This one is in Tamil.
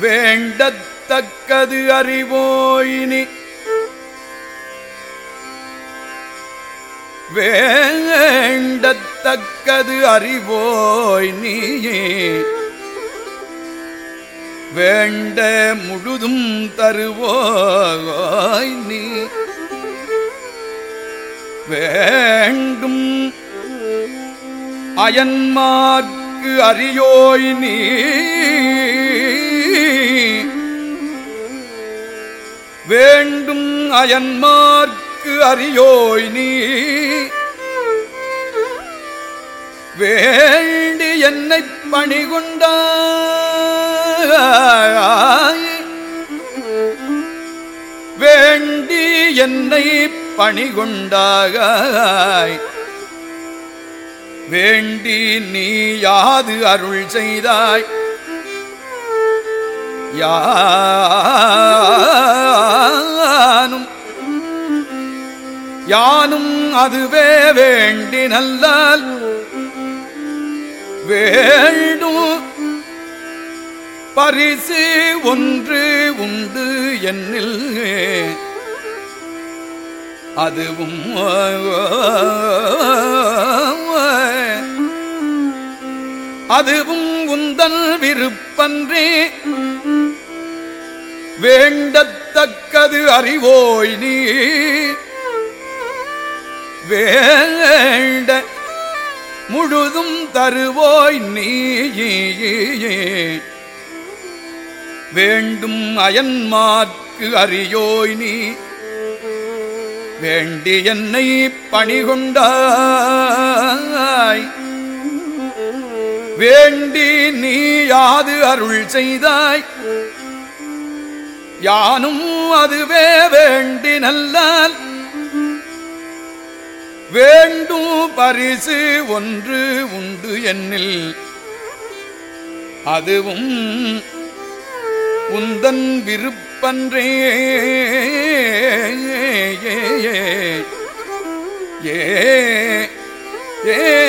வேண்டத்தக்கது அறிவோயினி. வேண்டத்தக்கது அறிவோய் நீயே வேண்ட முழுதும் தருவோய் நீ வேண்டும் அயன்மார்க்கு அறியோய் நீ வேண்டும் அயன்மார்க்கு அறியோய் நீ. வேண்டி என்னை பணிகொண்டாய். வேண்டி என்னை பணிகொண்டாய். வேண்டி நீ யாது அருள் செய்தாய். யா யானும் அதுவே வேண்டி நல்லால் வேண்டும் பரிசு ஒன்று உண்டு என்னில். அதுவும் அதுவும் உந்தன் விருப்பன்றே. வேண்டத்தக்கது அறிவோய் நீ. வேண்ட முழுதும் தருவோய் நீ. வேண்டும் அயன்மார்க்கு அறியோய் நீ. வேண்டி என்னை பணிகொண்டாய். வேண்டி நீ யாது அருள் செய்தாய். யானும் அதுவே வேண்டி நல்லான் வேண்டும் பரிசு ஒன்று உண்டு என்னில். அதுவும் உந்தன் விருப்பன்றே. ஏ ஏ